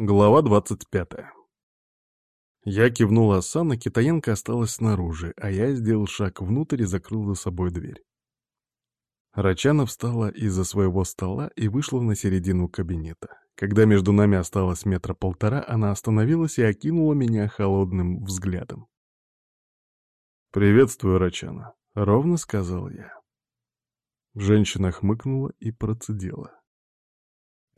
Глава 25. Я кивнул Асан, а китаянка осталась снаружи, а я сделал шаг внутрь и закрыл за собой дверь. Рачана встала из-за своего стола и вышла на середину кабинета. Когда между нами осталось метра полтора, она остановилась и окинула меня холодным взглядом. «Приветствую, Рачана», — ровно сказал я. Женщина хмыкнула и процедила.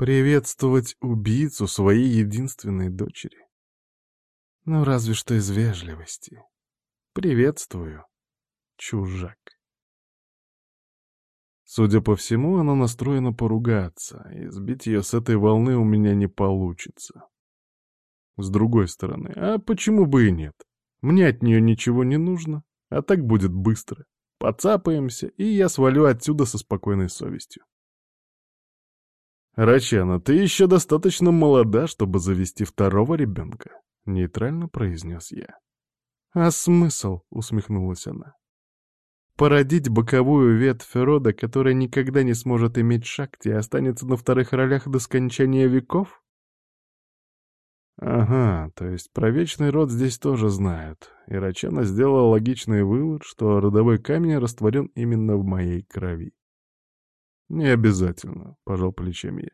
Приветствовать убийцу своей единственной дочери. Ну, разве что из вежливости. Приветствую, чужак. Судя по всему, она настроена поругаться, и сбить ее с этой волны у меня не получится. С другой стороны, а почему бы и нет? Мне от нее ничего не нужно, а так будет быстро. Поцапаемся, и я свалю отсюда со спокойной совестью. «Рачана, ты еще достаточно молода, чтобы завести второго ребенка», — нейтрально произнес я. «А смысл?» — усмехнулась она. «Породить боковую ветвь рода, которая никогда не сможет иметь шакти и останется на вторых ролях до скончания веков?» Ага, то есть про вечный род здесь тоже знают. И Рачана сделала логичный вывод, что родовой камень растворен именно в моей крови. «Не обязательно», — пожал плечами я.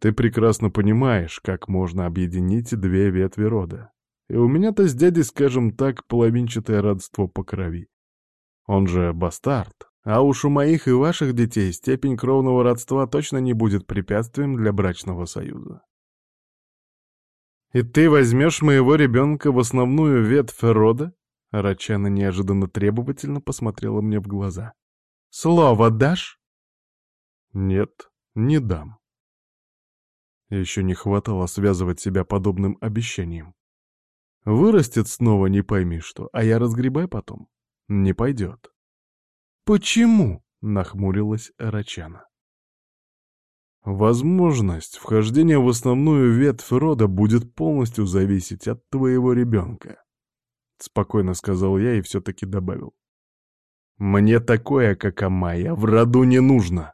«Ты прекрасно понимаешь, как можно объединить две ветви рода. И у меня-то с дядей, скажем так, половинчатое родство по крови. Он же бастард, а уж у моих и ваших детей степень кровного родства точно не будет препятствием для брачного союза. «И ты возьмешь моего ребенка в основную ветвь рода?» Рачана неожиданно требовательно посмотрела мне в глаза. «Слово дашь?» Нет, не дам. Еще не хватало связывать себя подобным обещанием. Вырастет снова не пойми что, а я разгребай потом. Не пойдет. «Почему?» — нахмурилась Рачана. «Возможность вхождения в основную ветвь рода будет полностью зависеть от твоего ребенка», — спокойно сказал я и все-таки добавил. «Мне такое, как Амайя, в роду не нужно».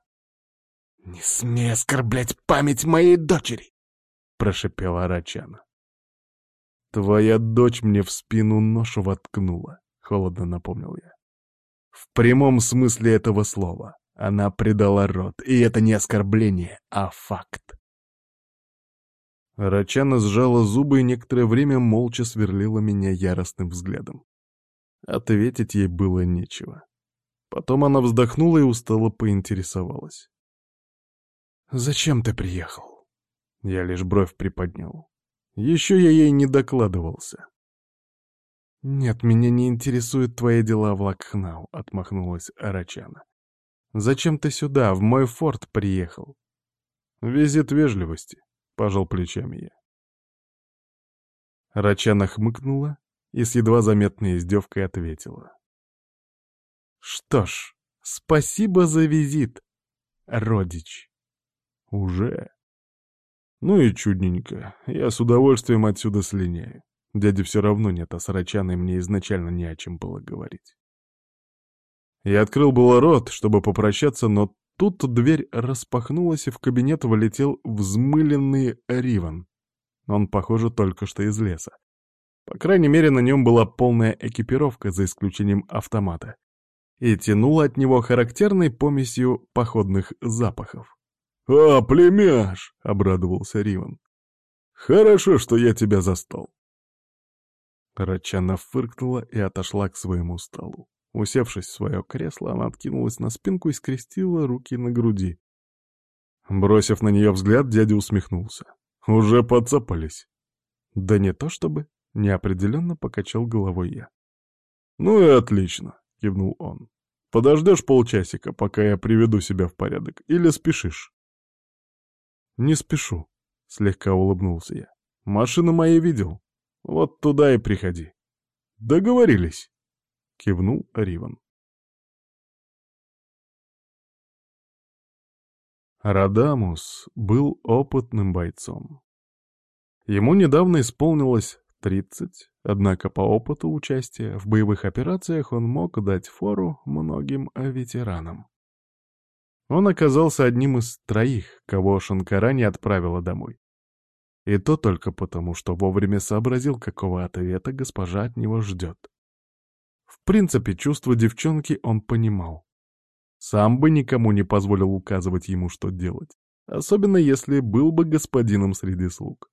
«Не смей оскорблять память моей дочери!» — прошепела Рачана. «Твоя дочь мне в спину нож воткнула», — холодно напомнил я. «В прямом смысле этого слова. Она предала род, и это не оскорбление, а факт». Рачана сжала зубы и некоторое время молча сверлила меня яростным взглядом. Ответить ей было нечего. Потом она вздохнула и устало поинтересовалась. «Зачем ты приехал?» Я лишь бровь приподнял. Еще я ей не докладывался. «Нет, меня не интересуют твои дела в Лакхнау», — отмахнулась Арачана. «Зачем ты сюда, в мой форт приехал?» «Визит вежливости», — пожал плечами я. Рачана хмыкнула и с едва заметной издевкой ответила. «Что ж, спасибо за визит, родич». Уже? Ну и чудненько. Я с удовольствием отсюда слиняю. Дяди все равно нет, а с Рачаной мне изначально не о чем было говорить. Я открыл было рот, чтобы попрощаться, но тут дверь распахнулась, и в кабинет вылетел взмыленный Риван. Он, похоже, только что из леса. По крайней мере, на нем была полная экипировка, за исключением автомата. И тянуло от него характерной помесью походных запахов. «А, племяш!» — обрадовался Риван. «Хорошо, что я тебя застал». Рачана фыркнула и отошла к своему столу. Усевшись в свое кресло, она откинулась на спинку и скрестила руки на груди. Бросив на нее взгляд, дядя усмехнулся. «Уже подцапались?» «Да не то чтобы», — неопределенно покачал головой я. «Ну и отлично», — кивнул он. «Подождешь полчасика, пока я приведу себя в порядок, или спешишь?» «Не спешу», — слегка улыбнулся я. «Машину мои видел. Вот туда и приходи». «Договорились», — кивнул Риван. Радамус был опытным бойцом. Ему недавно исполнилось 30, однако по опыту участия в боевых операциях он мог дать фору многим ветеранам. Он оказался одним из троих, кого Шанкара не отправила домой. И то только потому, что вовремя сообразил, какого ответа госпожа от него ждет. В принципе, чувства девчонки он понимал. Сам бы никому не позволил указывать ему, что делать, особенно если был бы господином среди слуг.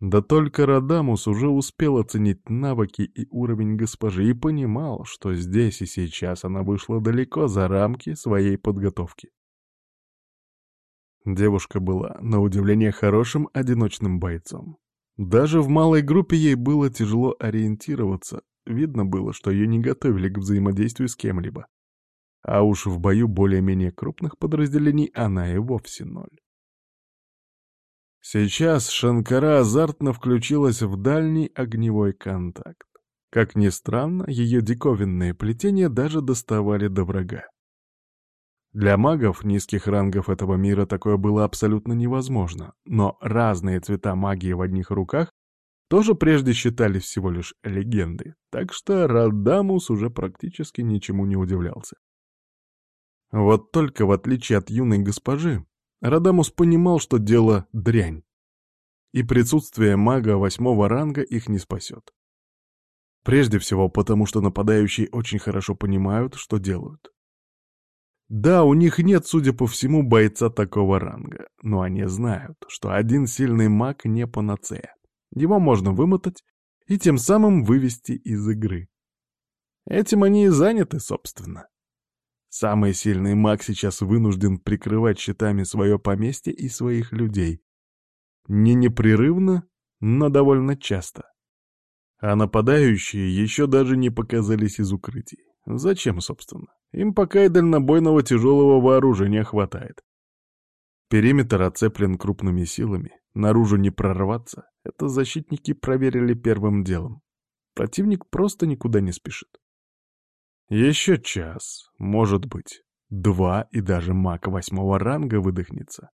Да только Радамус уже успел оценить навыки и уровень госпожи и понимал, что здесь и сейчас она вышла далеко за рамки своей подготовки. Девушка была, на удивление, хорошим одиночным бойцом. Даже в малой группе ей было тяжело ориентироваться, видно было, что ее не готовили к взаимодействию с кем-либо. А уж в бою более-менее крупных подразделений она и вовсе ноль. Сейчас Шанкара азартно включилась в дальний огневой контакт. Как ни странно, ее диковинные плетения даже доставали до врага. Для магов низких рангов этого мира такое было абсолютно невозможно, но разные цвета магии в одних руках тоже прежде считались всего лишь легендой, так что Радамус уже практически ничему не удивлялся. Вот только в отличие от юной госпожи, Радамус понимал, что дело дрянь, и присутствие мага восьмого ранга их не спасет. Прежде всего потому, что нападающие очень хорошо понимают, что делают. Да, у них нет, судя по всему, бойца такого ранга, но они знают, что один сильный маг не панацея. Его можно вымотать и тем самым вывести из игры. Этим они и заняты, собственно. Самый сильный маг сейчас вынужден прикрывать щитами свое поместье и своих людей. Не непрерывно, но довольно часто. А нападающие еще даже не показались из укрытий. Зачем, собственно? Им пока и дальнобойного тяжелого вооружения хватает. Периметр оцеплен крупными силами, наружу не прорваться. Это защитники проверили первым делом. Противник просто никуда не спешит. Еще час, может быть, два и даже маг восьмого ранга выдохнется.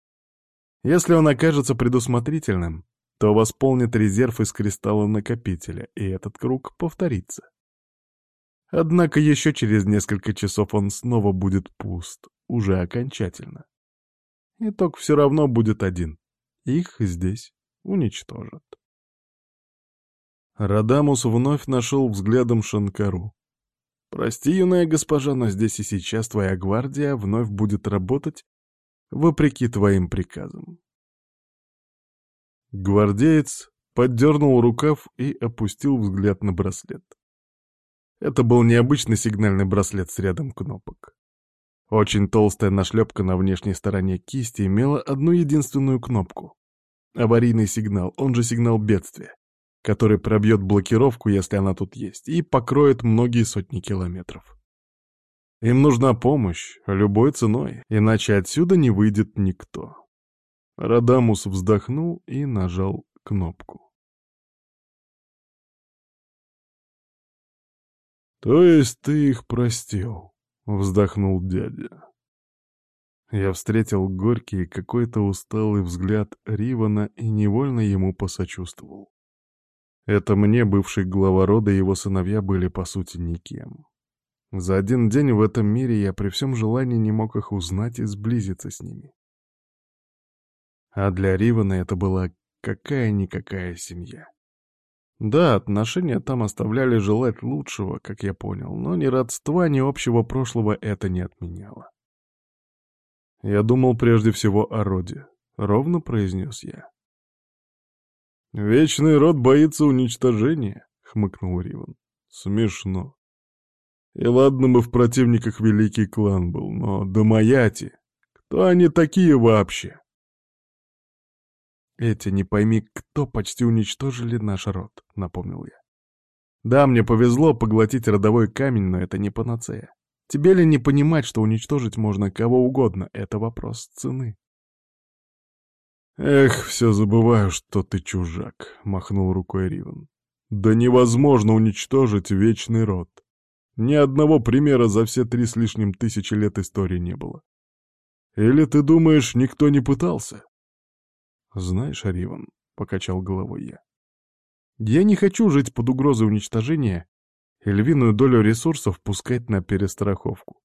Если он окажется предусмотрительным, то восполнит резерв из кристалла накопителя, и этот круг повторится. Однако еще через несколько часов он снова будет пуст, уже окончательно. Итог все равно будет один. Их здесь уничтожат. Радамус вновь нашел взглядом Шанкару. Прости, юная госпожа, но здесь и сейчас твоя гвардия вновь будет работать вопреки твоим приказам. Гвардеец поддернул рукав и опустил взгляд на браслет. Это был необычный сигнальный браслет с рядом кнопок. Очень толстая нашлепка на внешней стороне кисти имела одну единственную кнопку. Аварийный сигнал, он же сигнал бедствия который пробьет блокировку, если она тут есть, и покроет многие сотни километров. Им нужна помощь, любой ценой, иначе отсюда не выйдет никто. Радамус вздохнул и нажал кнопку. «То есть ты их простил?» — вздохнул дядя. Я встретил горький какой-то усталый взгляд Ривана и невольно ему посочувствовал. Это мне, бывший глава рода, и его сыновья были, по сути, никем. За один день в этом мире я при всем желании не мог их узнать и сблизиться с ними. А для Ривана это была какая-никакая семья. Да, отношения там оставляли желать лучшего, как я понял, но ни родства, ни общего прошлого это не отменяло. Я думал прежде всего о роде, ровно произнес я. «Вечный род боится уничтожения», — хмыкнул Риван. «Смешно. И ладно бы в противниках великий клан был, но Дамаяти, кто они такие вообще?» «Эти, не пойми, кто почти уничтожили наш род», — напомнил я. «Да, мне повезло поглотить родовой камень, но это не панацея. Тебе ли не понимать, что уничтожить можно кого угодно? Это вопрос цены». «Эх, все забываю, что ты чужак», — махнул рукой Риван. «Да невозможно уничтожить вечный род. Ни одного примера за все три с лишним тысячи лет истории не было. Или ты думаешь, никто не пытался?» «Знаешь, Риван», — покачал головой я, — «я не хочу жить под угрозой уничтожения и львиную долю ресурсов пускать на перестраховку.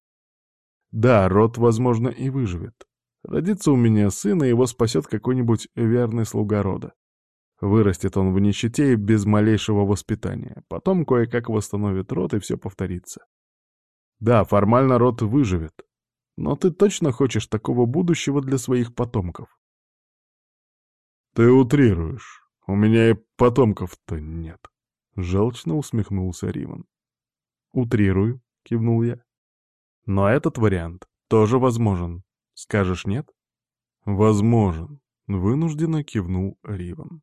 Да, род, возможно, и выживет, Родится у меня сын, и его спасет какой-нибудь верный слуга рода. Вырастет он в нищете и без малейшего воспитания. Потом кое-как восстановит род, и все повторится. Да, формально род выживет. Но ты точно хочешь такого будущего для своих потомков? Ты утрируешь. У меня и потомков-то нет. Желчно усмехнулся Риван. Утрирую, кивнул я. Но этот вариант тоже возможен. Скажешь нет? Возможен, вынужденно кивнул Риван.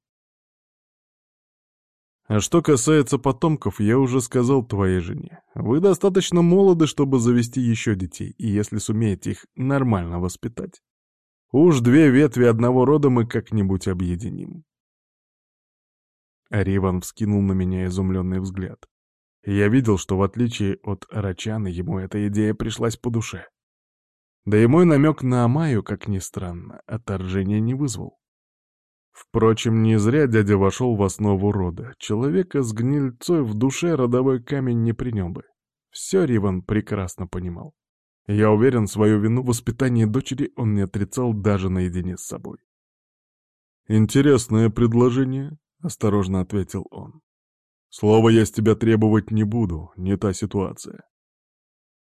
А что касается потомков, я уже сказал твоей жене. Вы достаточно молоды, чтобы завести еще детей, и если сумеете их нормально воспитать, уж две ветви одного рода мы как-нибудь объединим. Риван вскинул на меня изумленный взгляд. Я видел, что в отличие от Рачана, ему эта идея пришлась по душе. Да и мой намек на Амаю, как ни странно, отторжения не вызвал. Впрочем, не зря дядя вошел в основу рода. Человека с гнильцой в душе родовой камень не принял бы. Все Риван прекрасно понимал. Я уверен, свою вину в воспитании дочери он не отрицал даже наедине с собой. «Интересное предложение», — осторожно ответил он. «Слово я с тебя требовать не буду, не та ситуация.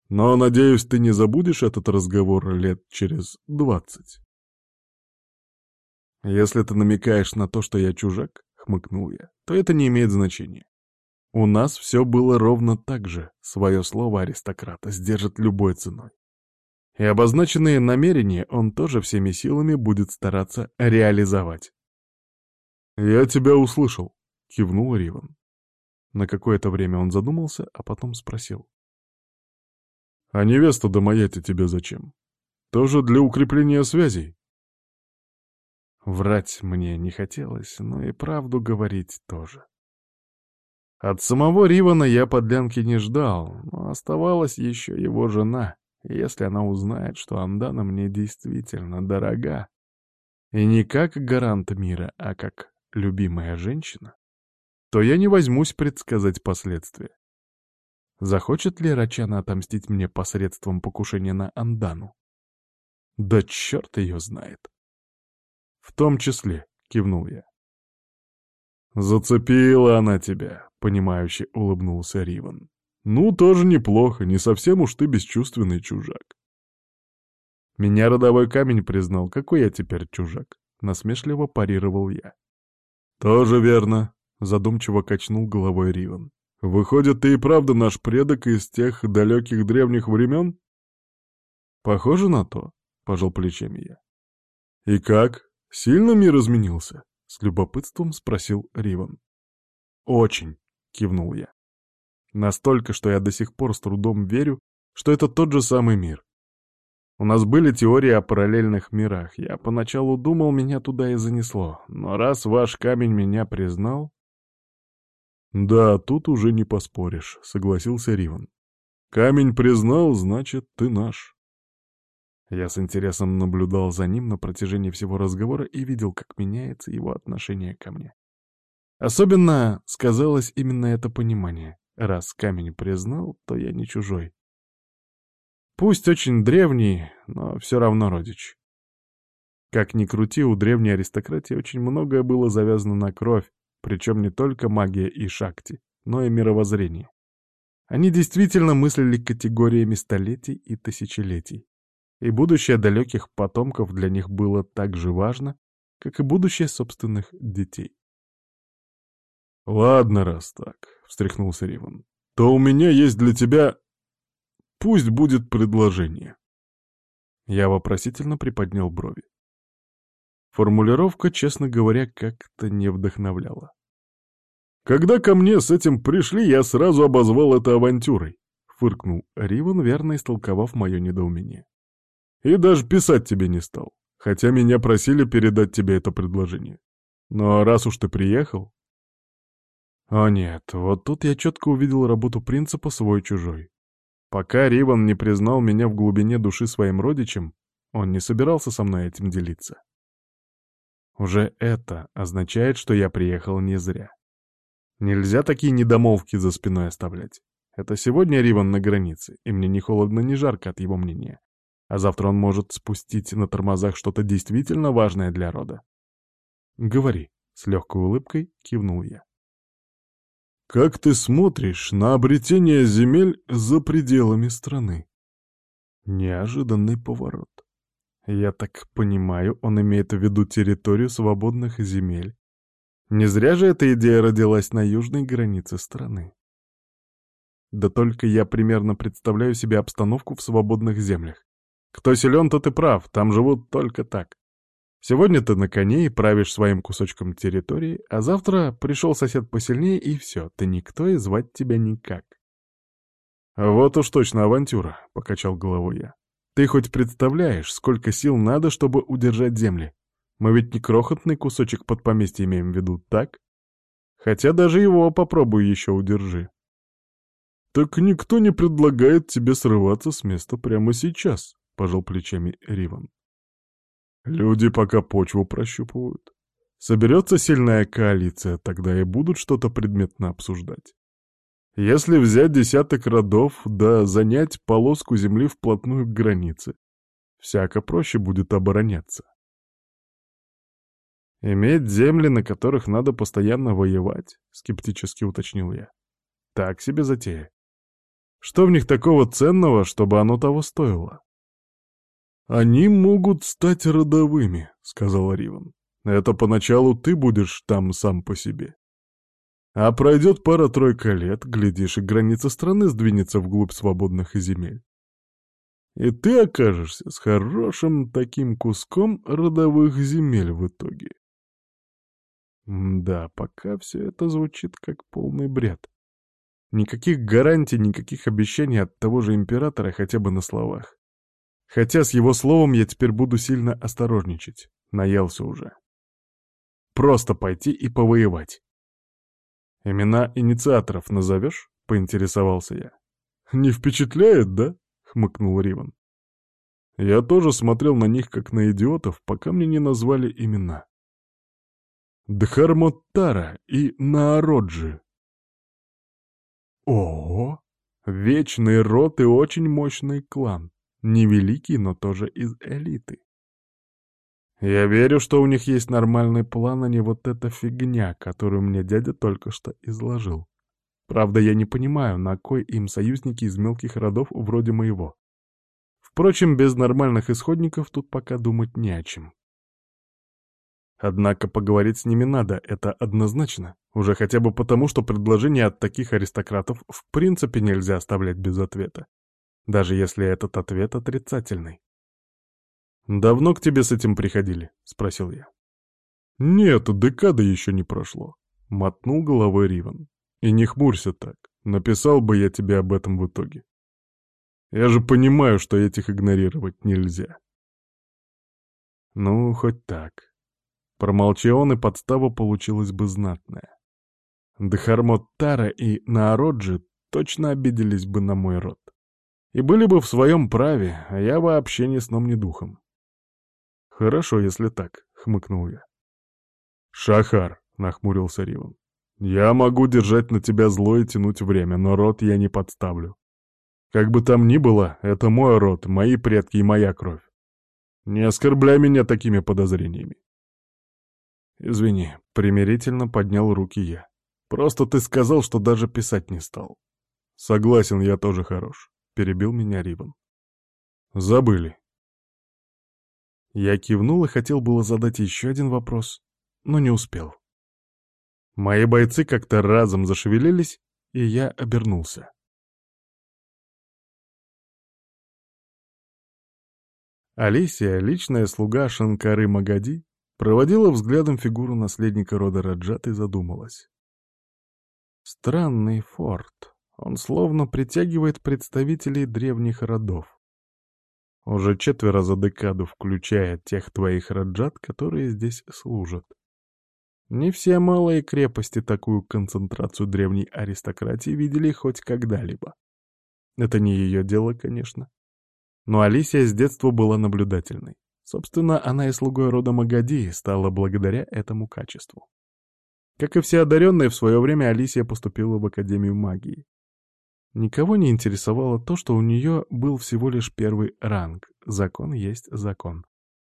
Но, надеюсь, ты не забудешь этот разговор лет через двадцать». «Если ты намекаешь на то, что я чужак», — хмыкнул я, — «то это не имеет значения. У нас все было ровно так же. Свое слово аристократа сдержит любой ценой. И обозначенные намерения он тоже всеми силами будет стараться реализовать. «Я тебя услышал», — кивнул Риван. На какое-то время он задумался, а потом спросил. «А невесту до маяти тебе зачем? Тоже для укрепления связей?» Врать мне не хотелось, но и правду говорить тоже. От самого Ривана я подлянки не ждал, но оставалась еще его жена. Если она узнает, что Андана мне действительно дорога, и не как гарант мира, а как любимая женщина, то я не возьмусь предсказать последствия. Захочет ли Рачана отомстить мне посредством покушения на Андану? Да черт ее знает. «В том числе», — кивнул я. «Зацепила она тебя», — понимающе улыбнулся Риван. «Ну, тоже неплохо, не совсем уж ты бесчувственный чужак». Меня родовой камень признал, какой я теперь чужак. Насмешливо парировал я. «Тоже верно», — задумчиво качнул головой Риван. «Выходит, ты и правда наш предок из тех далеких древних времен?» «Похоже на то», — пожал плечами я. «И как?» «Сильно мир изменился?» — с любопытством спросил Риван. «Очень», — кивнул я. «Настолько, что я до сих пор с трудом верю, что это тот же самый мир. У нас были теории о параллельных мирах. Я поначалу думал, меня туда и занесло. Но раз ваш камень меня признал...» «Да, тут уже не поспоришь», — согласился Риван. «Камень признал, значит, ты наш». Я с интересом наблюдал за ним на протяжении всего разговора и видел, как меняется его отношение ко мне. Особенно сказалось именно это понимание. Раз камень признал, то я не чужой. Пусть очень древний, но все равно родич. Как ни крути, у древней аристократии очень многое было завязано на кровь, причем не только магия и шакти, но и мировоззрение. Они действительно мыслили категориями столетий и тысячелетий и будущее далеких потомков для них было так же важно, как и будущее собственных детей. «Ладно, раз так», — встряхнулся Риван, — «то у меня есть для тебя... Пусть будет предложение». Я вопросительно приподнял брови. Формулировка, честно говоря, как-то не вдохновляла. «Когда ко мне с этим пришли, я сразу обозвал это авантюрой», — фыркнул Риван, верно истолковав мое недоумение. И даже писать тебе не стал, хотя меня просили передать тебе это предложение. Но раз уж ты приехал... О нет, вот тут я четко увидел работу принципа «свой-чужой». Пока Риван не признал меня в глубине души своим родичем, он не собирался со мной этим делиться. Уже это означает, что я приехал не зря. Нельзя такие недомолвки за спиной оставлять. Это сегодня Риван на границе, и мне ни холодно, ни жарко от его мнения. А завтра он может спустить на тормозах что-то действительно важное для рода. «Говори», — с легкой улыбкой кивнул я. «Как ты смотришь на обретение земель за пределами страны?» Неожиданный поворот. Я так понимаю, он имеет в виду территорию свободных земель. Не зря же эта идея родилась на южной границе страны. Да только я примерно представляю себе обстановку в свободных землях. Кто силен, тот и прав, там живут только так. Сегодня ты на коне и правишь своим кусочком территории, а завтра пришел сосед посильнее, и все, ты никто и звать тебя никак. «Вот уж точно авантюра», — покачал головой я. «Ты хоть представляешь, сколько сил надо, чтобы удержать земли? Мы ведь не крохотный кусочек под поместье имеем в виду, так? Хотя даже его попробуй еще удержи». «Так никто не предлагает тебе срываться с места прямо сейчас», — пожал плечами Риван. Люди пока почву прощупывают. Соберется сильная коалиция, тогда и будут что-то предметно обсуждать. Если взять десяток родов, да занять полоску земли вплотную к границе, всяко проще будет обороняться. «Иметь земли, на которых надо постоянно воевать?» — скептически уточнил я. «Так себе затея. Что в них такого ценного, чтобы оно того стоило?» «Они могут стать родовыми», — сказал Риван. «Это поначалу ты будешь там сам по себе. А пройдет пара-тройка лет, глядишь, и граница страны сдвинется вглубь свободных земель. И ты окажешься с хорошим таким куском родовых земель в итоге. Да, пока все это звучит как полный бред. Никаких гарантий, никаких обещаний от того же императора хотя бы на словах. Хотя с его словом я теперь буду сильно осторожничать. Наелся уже. Просто пойти и повоевать. «Имена инициаторов назовешь?» — поинтересовался я. «Не впечатляет, да?» — хмыкнул Риван. «Я тоже смотрел на них как на идиотов, пока мне не назвали имена. Дхармоттара и Наароджи». Ого! Вечный род и очень мощный клан. Невеликий, но тоже из элиты. Я верю, что у них есть нормальный план, а не вот эта фигня, которую мне дядя только что изложил. Правда, я не понимаю, на кой им союзники из мелких родов вроде моего. Впрочем, без нормальных исходников тут пока думать не о чем. Однако поговорить с ними надо, это однозначно. Уже хотя бы потому, что предложение от таких аристократов в принципе нельзя оставлять без ответа даже если этот ответ отрицательный. «Давно к тебе с этим приходили?» — спросил я. «Нет, декада еще не прошло», — мотнул головой Риван. «И не хмурься так, написал бы я тебе об этом в итоге. Я же понимаю, что этих игнорировать нельзя». «Ну, хоть так». Промолчи он, и подстава получилась бы знатная. Дхармот Тара и Наароджи точно обиделись бы на мой род. И были бы в своем праве, а я вообще ни сном, ни духом. «Хорошо, если так», — хмыкнул я. «Шахар», — нахмурился Риван, — «я могу держать на тебя зло и тянуть время, но рот я не подставлю. Как бы там ни было, это мой род, мои предки и моя кровь. Не оскорбляй меня такими подозрениями». «Извини», — примирительно поднял руки я. «Просто ты сказал, что даже писать не стал». «Согласен, я тоже хорош перебил меня Риван. «Забыли». Я кивнул и хотел было задать еще один вопрос, но не успел. Мои бойцы как-то разом зашевелились, и я обернулся. Алисия, личная слуга Шанкары Магади, проводила взглядом фигуру наследника рода Раджат и задумалась. Странный форт. Он словно притягивает представителей древних родов. Уже четверо за декаду, включая тех твоих раджат, которые здесь служат. Не все малые крепости такую концентрацию древней аристократии видели хоть когда-либо. Это не ее дело, конечно. Но Алисия с детства была наблюдательной. Собственно, она и слугой рода Магади стала благодаря этому качеству. Как и все одаренные, в свое время Алисия поступила в Академию магии. Никого не интересовало то, что у нее был всего лишь первый ранг. Закон есть закон.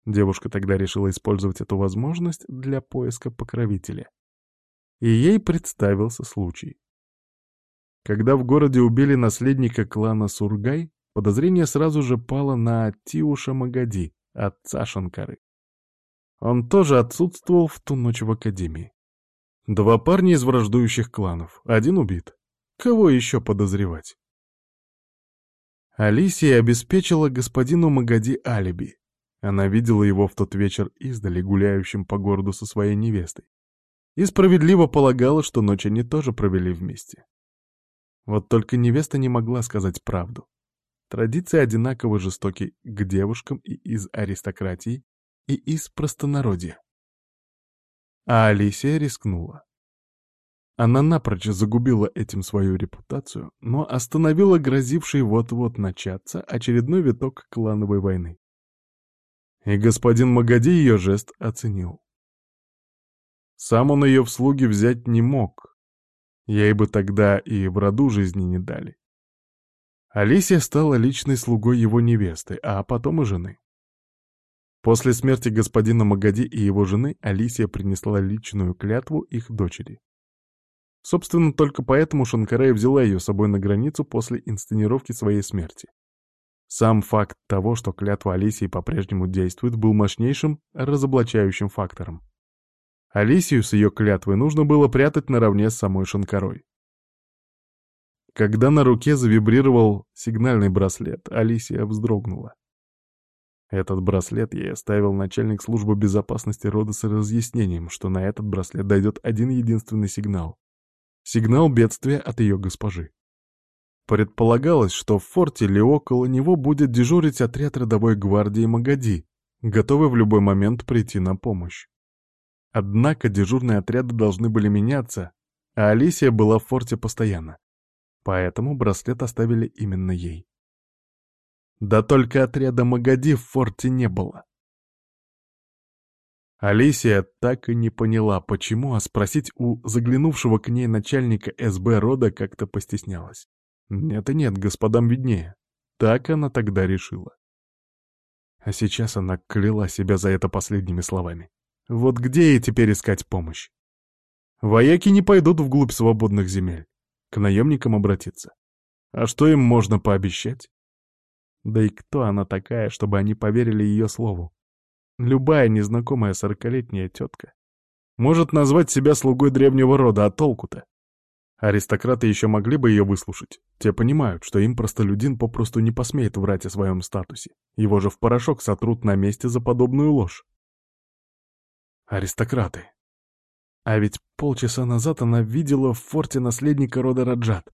Девушка тогда решила использовать эту возможность для поиска покровителя. И ей представился случай. Когда в городе убили наследника клана Сургай, подозрение сразу же пало на Тиуша Магади, отца Шанкары. Он тоже отсутствовал в ту ночь в академии. Два парня из враждующих кланов, один убит. Кого еще подозревать? Алисия обеспечила господину Магади алиби. Она видела его в тот вечер издали, гуляющим по городу со своей невестой. И справедливо полагала, что ночь они тоже провели вместе. Вот только невеста не могла сказать правду. Традиции одинаково жестоки к девушкам и из аристократии, и из простонародья. А Алисия рискнула. Она напрочь загубила этим свою репутацию, но остановила грозивший вот-вот начаться очередной виток клановой войны. И господин Магади ее жест оценил. Сам он ее в слуги взять не мог. Ей бы тогда и в роду жизни не дали. Алисия стала личной слугой его невесты, а потом и жены. После смерти господина Магади и его жены Алисия принесла личную клятву их дочери. Собственно, только поэтому Шанкарай взяла ее с собой на границу после инсценировки своей смерти. Сам факт того, что клятва Алисии по-прежнему действует, был мощнейшим разоблачающим фактором. Алисию с ее клятвой нужно было прятать наравне с самой Шанкарой. Когда на руке завибрировал сигнальный браслет, Алисия вздрогнула. Этот браслет ей оставил начальник службы безопасности рода с разъяснением, что на этот браслет дойдет один единственный сигнал. Сигнал бедствия от ее госпожи. Предполагалось, что в форте или около него будет дежурить отряд рядовой гвардии Магади, готовый в любой момент прийти на помощь. Однако дежурные отряды должны были меняться, а Алисия была в форте постоянно. Поэтому браслет оставили именно ей. Да только отряда Магади в форте не было. Алисия так и не поняла, почему, а спросить у заглянувшего к ней начальника СБ рода как-то постеснялась. Нет нет, господам виднее. Так она тогда решила. А сейчас она кляла себя за это последними словами. Вот где ей теперь искать помощь? Вояки не пойдут вглубь свободных земель. К наемникам обратиться. А что им можно пообещать? Да и кто она такая, чтобы они поверили ее слову? Любая незнакомая сорокалетняя тетка может назвать себя слугой древнего рода, а толку-то? Аристократы еще могли бы ее выслушать. Те понимают, что им простолюдин попросту не посмеет врать о своем статусе. Его же в порошок сотрут на месте за подобную ложь. Аристократы. А ведь полчаса назад она видела в форте наследника рода Раджат.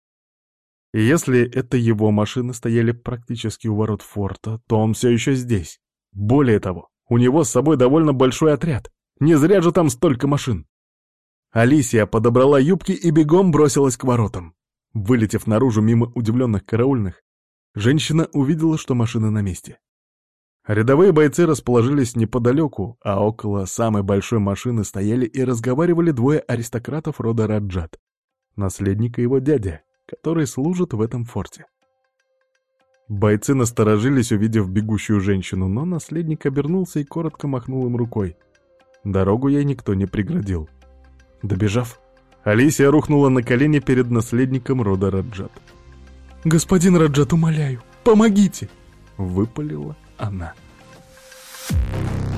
И если это его машины стояли практически у ворот форта, то он все еще здесь. Более того, у него с собой довольно большой отряд. Не зря же там столько машин. Алисия подобрала юбки и бегом бросилась к воротам. Вылетев наружу мимо удивленных караульных, женщина увидела, что машина на месте. Рядовые бойцы расположились неподалеку, а около самой большой машины стояли и разговаривали двое аристократов рода Раджат, наследника его дядя, который служит в этом форте. Бойцы насторожились, увидев бегущую женщину, но наследник обернулся и коротко махнул им рукой. Дорогу ей никто не преградил. Добежав, Алисия рухнула на колени перед наследником рода Раджат. «Господин Раджат, умоляю, помогите!» — выпалила она. Thank you.